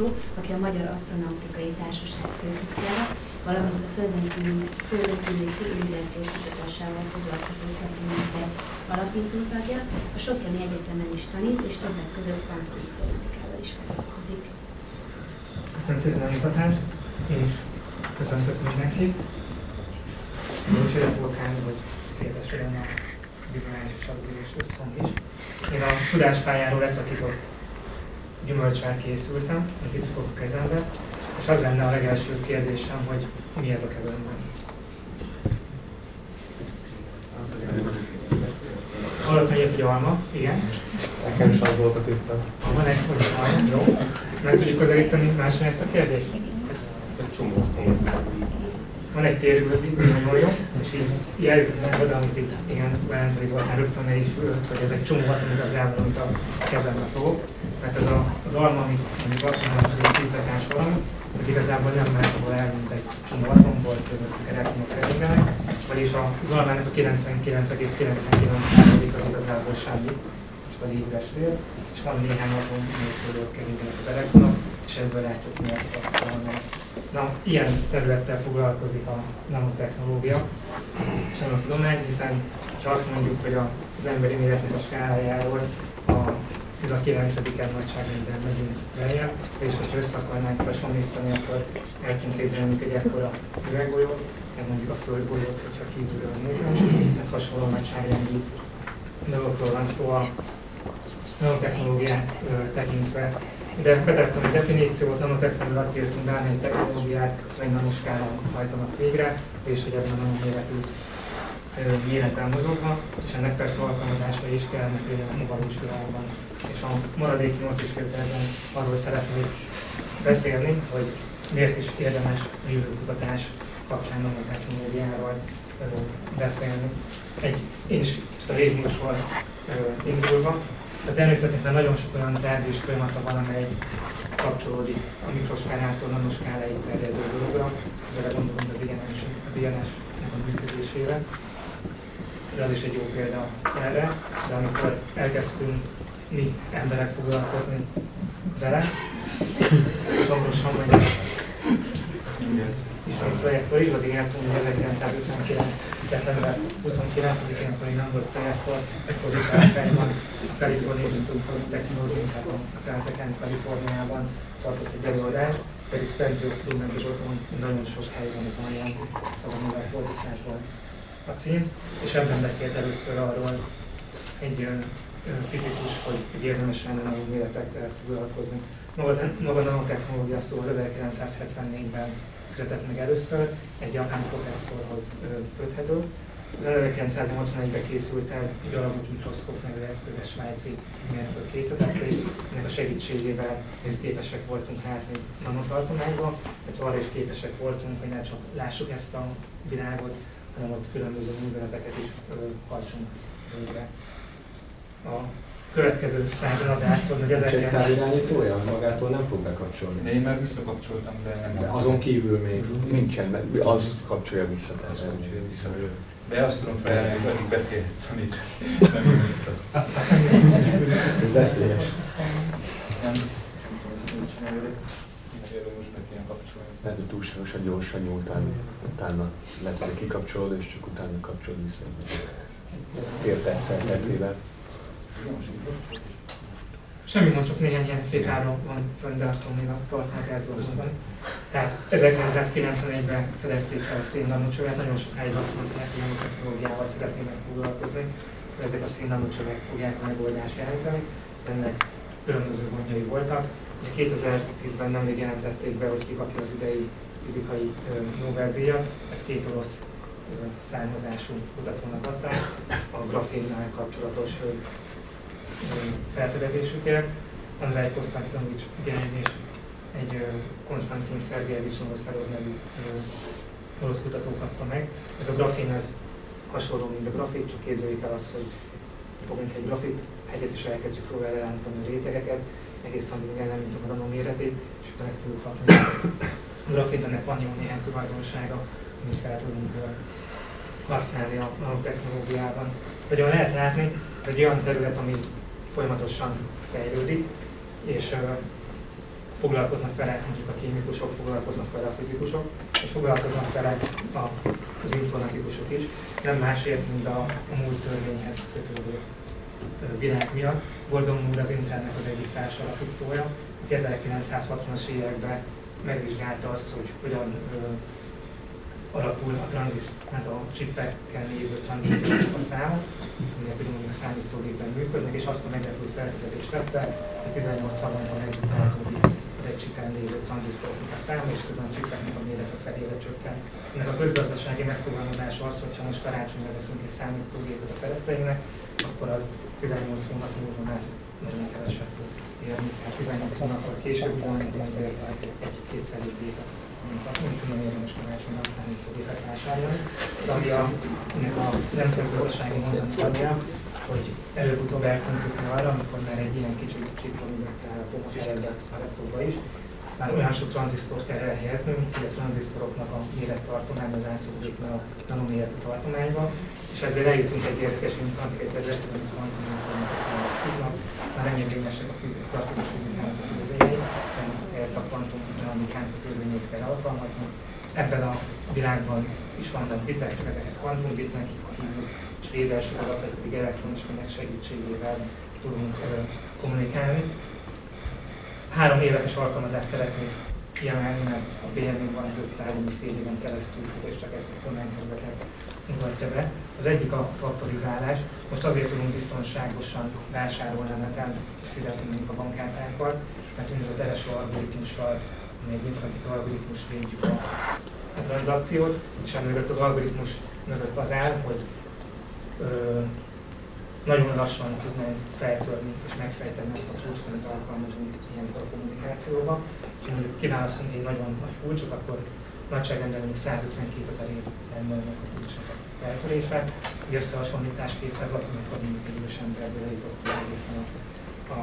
László, aki a Magyar Asztronautikai Társaság főtitkára, valamint a Földön kívüli, civilizáció kutatásával foglalkozó szervezetek alapító tagja, a Soproni Egyetemen is tanít, és többek között kvantuminformatikával is foglalkozik. Köszönöm szépen a mutatást, és köszöntök mindenkit. Is ide fogok állni, hogy kérdésüljen a bizonyos és összhang is. Én a tudásfájáról leszakított gyümölcsvel készültem, amit itt fogok kezembe, és az lenne a legelső kérdésem, hogy mi ez a kezemben. Hallottam ilyet, hogy alma, igen. Nekem is az volt a tippem. Van egy, hogy alma, jó. Meg tudjuk közelíteni másra ezt a kérdést? Egy csomó. Van egy térgődik, nagyon jó, és így meg oda, amit itt igen, Valentai Zoltán rögtön el is fölött, hogy ez egy csomó hat, amit az elmondom, amit a kezembe fogok. Mert ez a, az alma, amit azt mondom, hogy egy tízdekás valami, ez igazából nem mehet ahol el, mint egy csomó atomból, közöttük elektromok keringjenek, vagyis az almának a 99,99% az igazából semmi, és pedig üres tér, és van néhány atom, amelyekből keringenek az elektronok, és ebből látjuk mi ezt a almát. Na, ilyen területtel foglalkozik a nanotechnológia és a tudomány, hiszen ha azt mondjuk, hogy az emberi méretnek a skálájáról a 19. nagyságrenden megyünk lejjebb, és hogyha össze akarnánk hasonlítani, akkor el tudunk képzelni egy ekkora üveggolyót, meg mondjuk a földgolyót, hogyha kívülről nézem, tehát hasonló nagyságrendű dolgokról van szó a nanotechnológiát tekintve. De betettem egy definíciót, nanotechnológiát írtunk bármely technológiát, egy nanoskálán hajtanak végre, és hogy ebben a nanoméretű méreten mozogva, és ennek persze alkalmazásra is kell legyen a valós világban. És a maradék 8 és fél percen arról szeretnék beszélni, hogy miért is érdemes a jövőkutatás kapcsán nanotechnológiáról beszélni. Egy, én is ezt a régmúltból indulva, a természetesen nagyon sok olyan tervés folyamata van, amely kapcsolódik a mikroskálától nanoskáláig terjedő dologra, ezzel gondolom a DNS, a DNS-nek a működésére. Ez is egy jó példa erre, de amikor elkezdtünk mi emberek foglalkozni vele, és hamarosan ismét projektor is, addig eltudni 1959 december 29-én, akkor még nem volt projektor, ekkor is van a California Institute for Technology, tehát a Caltech Kaliforniában tartott egy előadást, pedig Plenty of Flument és otthon nagyon sok hely van az anyag, szóval mivel fordításban a cím, és ebben beszélt először arról egy fizikus, hogy érdemes lenne nagyobb méretekkel foglalkozni. Maga a nanotechnológia szó 1974-ben született meg először, egy japán professzorhoz köthető. 1981-ben készült el egy alapok mikroszkóp nevű eszköz, a svájci mérnökök készítették. Ennek a segítségével mi képesek voltunk látni nanotartományba, illetve arra is képesek voltunk, hogy ne csak lássuk ezt a világot, hanem ott különböző műveleteket is hajtsunk végre. A következő szlájdon az átszol, hogy ezek Egy távirányítója magától nem fog bekapcsolni. De én már visszakapcsoltam, de nem. De azon kívül még nincsen, mert az kapcsolja vissza. Az kapcsolja vissza. De azt tudom felelni, hogy addig beszélhetsz, amíg nem jön vissza. Ez veszélyes. Nem. most be kéne kapcsolni. Lehet, hogy túlságosan gyorsan nyúltál, utána lehet, hogy kikapcsolod, és csak utána kapcsolod vissza. Fél perccel. Semmi mond, csak néhány ilyen szép áron van fönn, de attól még a tartalmat el tudom mondani. Tehát 1991-ben fedezték fel a szénnanocsövet, nagyon sokáig azt mondták, hogy a technológiával szeretnének foglalkozni, hogy ezek a szénnanocsövek fogják a megoldást jelenteni. Ennek különböző gondjai voltak. Ugye 2010-ben nemrég jelentették be, hogy kikapja az idei fizikai Nobel-díjat. Ez két orosz származású kutatónak adták a grafénnál kapcsolatos felfedezésükért. Andrei Konstantinovics Genin és egy Konstantin Szergejevics Novoszerov nevű orosz kutató kapta meg. Ez a grafén ez hasonló, mint a grafit, csak képzeljük el azt, hogy fogunk egy grafit hegyet és elkezdjük próbálni elállítani a rétegeket, egészen addig ellenítünk a nanoméretét, és utána meg fogjuk hatni. A grafit ennek van jó néhány tulajdonsága, amit fel tudunk használni a nanotechnológiában. Vagy lehet látni, ez olyan terület, ami folyamatosan fejlődik, és foglalkoznak vele, mondjuk a kémikusok, foglalkoznak vele a fizikusok, és foglalkoznak vele a, az informatikusok is, nem másért, mint a, a múlt törvényhez kötődő világ miatt. Gordon Moore az Intelnek az egyik társalapítója, aki 1960-as években megvizsgálta azt, hogy hogyan ö, alakul a tranziszt, hát a csippekkel lévő tranzisztorok a száma, amelyek ugyanúgy a számítógépben működnek, és azt a meglepő felfedezést tette, hogy 18 havonta megduplázódik az egy csippen lévő tranzisztoroknak a száma, és ezen a csippeknek a mérete felére csökken. Ennek a közgazdasági megfogalmazása az, hogy ha most karácsonyra veszünk egy számítógépet a szeretteinknek, akkor az 18 hónap múlva már nagyon keveset fog érni. Tehát 18 hónappal később ugyanannyi pénzért egy-kétszer gépet nem tudom érdemes karácsonyra a számítógépet vásárolni, de a, ennek a nem közgazdasági mondani valója, hogy előbb-utóbb el fogunk jutni arra, amikor már egy ilyen kicsi csipron található a fejlett laptopba is, már olyan sok tranzisztort kell elhelyeznünk, hogy a tranzisztoroknak a mérettartomány az átfogódik a nanoméretű tartományba, és ezzel eljutunk egy érdekes informatikai területre, amit kvantum informatikának tudnak, már nem érvényesek a klasszikus fizikának a mert a kvantum dinamikának a törvényeit kell alkalmazni. Ebben a világban is vannak bitek, ezeket kvantumbitnek hívjuk, és lézersorokat pedig elektronos fények segítségével tudunk kommunikálni három éves alkalmazást szeretnék kiemelni, mert a BNB-ban több tárgyi fél éven keresztül csak ezt a területet mutatja be. Az egyik a faktorizálás. Most azért tudunk biztonságosan vásárolni a neten és fizetni a bankkártyákkal, mert mondjuk a Teresó algoritmussal, ami egy informatikai algoritmus védjük a, a tranzakciót, és emögött az algoritmus mögött az áll, hogy ö, nagyon lassan tudnánk feltörni és megfejteni ezt a kulcsot, amit alkalmazunk ilyenkor a kommunikációban. És mondjuk kiválasztunk egy nagyon nagy kulcsot, akkor nagyságrendben még 152 ezer év lenne a kulcsnak a feltörése. Egy összehasonlításképp ez az, amikor mondjuk egy idős emberből eljutottunk egészen a, a,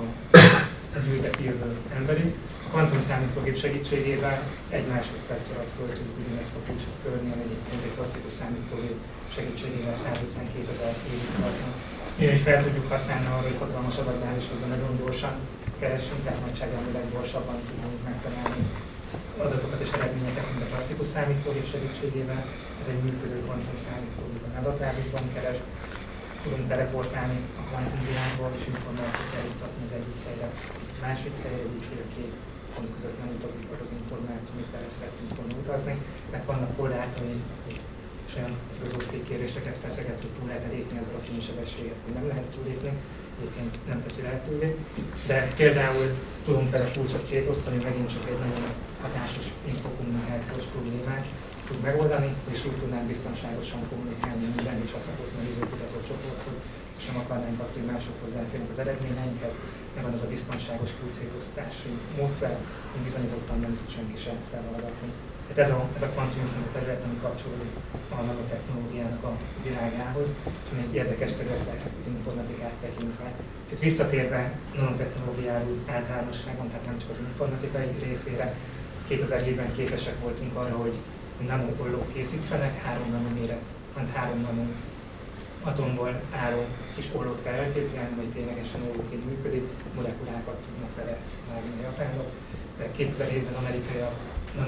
az ültek jövő emberi. A kvantum számítógép segítségével egy másodperc alatt föl tudjuk ugyanezt a kulcsot törni, ami egyébként egy klasszikus számítógép segítségével 152 ezer évig tartana is fel tudjuk használni arra, hogy hatalmas adatbázisokban nagyon gyorsan keressünk, tehát nagyságrendileg gyorsabban tudunk megtalálni adatokat és eredményeket, mint a klasszikus számítógép segítségével. Ez egy működő kvantum számítógép, adatbázisban keres, tudunk teleportálni a kvantum világból, és információt eljutatni az egyik helyre, a másik helyre, így hogy a két pont között nem utazik az az információ, amit szeretnénk volna utazni, mert vannak korlátai, és olyan filozófiai kérdéseket feszeget, hogy túl lehet lépni ezzel a fénysebességet, hogy nem lehet túlépni, egyébként nem teszi lehetővé. De például tudunk vele kulcsot szétosztani, megint csak egy nagyon hatásos infokommunikációs problémát tud megoldani, és úgy tudnánk biztonságosan kommunikálni minden is csatlakozni a jövőkutató csoporthoz, és nem akarnánk azt, hogy mások hozzáférnek az eredményeinkhez, van az a biztonságos kulcsétosztási módszer, mint bizonyítottan nem tud senki sem felhallgatni. Tehát ez a, ez a kvantumfilm terület, ami kapcsolódik a nanotechnológiának a világához, és egy érdekes terület lehet az informatikát tekintve. Itt visszatérve nanotechnológiáról általánosságon, tehát nem csak az informatikai részére, 2007-ben képesek voltunk arra, hogy nanokollók készítsenek, három nanoméret, hát három nano atomból álló kis ollót kell elképzelni, hogy ténylegesen ollóként működik, molekulákat tudnak vele vágni a japánok. De 2007-ben amerikaiak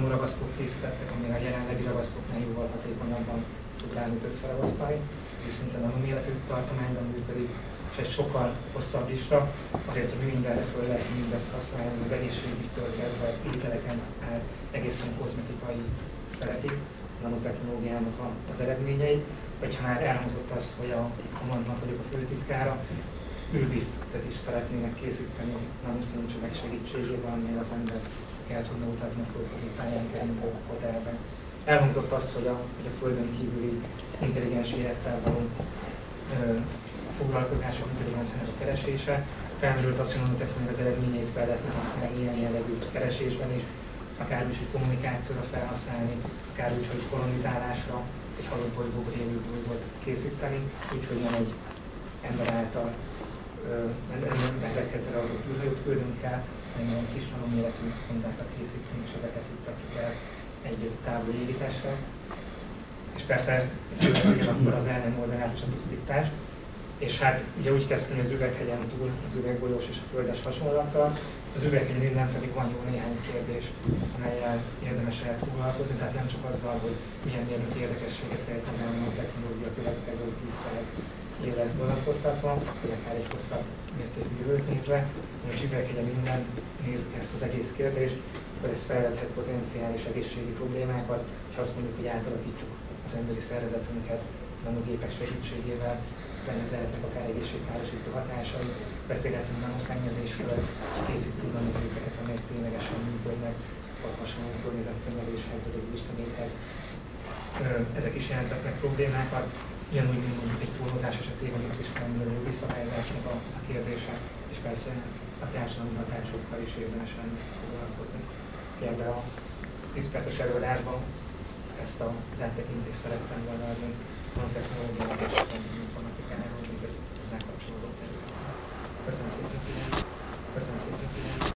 ragasztót készítettek, ami a jelenlegi ragasztóknál jóval hatékonyabban tud bármit összeragasztani, és szinte nanoméretű tartományban működik, és egy sokkal hosszabb lista, azért, hogy mindenre föl lehet mindezt használni, az egészségügytől kezdve ételeken át egészen kozmetikai szerekig, nanotechnológiának az eredményei, vagy ha már elhangzott az, hogy a, a Mantnak vagyok a főtitkára, űrliftet is szeretnének készíteni nanoszínű csövek segítségével, amely az ember el tudna utazni a földközi pályán kerülő hotelben. Elhangzott az, hogy a, hogy a Földön kívüli intelligens élettel való ö, foglalkozás, az intelligenciának keresése. Felmerült azt, hogy hogy az eredményeit fel lehet használni ilyen jellegű keresésben is, akár úgy, hogy kommunikációra felhasználni, akár úgy, hogy kolonizálásra, egy halott bolygóból élő bolygót készíteni, úgyhogy nem egy ember által ezekre adott űrhajót küldünk el, hanem kis méretű szondákat készítünk, és ezeket juttatjuk el egy távoli égítésre. És persze ez követően akkor az el nem oldanát és a pusztítást. És hát ugye úgy kezdtem az üveghegyen túl, az üvegbolyós és a földes hasonlattal, Az üveghegyen innen pedig van jó néhány kérdés, amelyel érdemes lehet foglalkozni, tehát nem csak azzal, hogy milyen mérnöki érdekességet rejtene a technológia következő 10 évet vonatkoztatva, vagy akár egy hosszabb mértékű jövőt nézve, hogy a üveghegyen innen nézzük ezt az egész kérdést, akkor ez felvethet potenciális egészségi problémákat, és azt mondjuk, hogy átalakítsuk az emberi szervezetünket nanogépek segítségével, ennek lehetnek akár egészségkárosító hatásai. Beszélhetünk nanoszennyezésről, készítünk nanogépeket, amelyek ténylegesen működnek, hasonló környezetszennyezéshez, vagy az űrszeméthez. Ezek is jelentetnek problémákat, ugyanúgy, mint mondjuk egy túlozás esetében itt is felmerül a visszahelyezásnak a, a kérdése, és persze a társadalmi hatásokkal is érdemes lenne foglalkozni. Például a 10 perces előadásban ezt az áttekintést szerettem volna adni a technológiának és az informatikának, még egy hozzá kapcsolódó terület.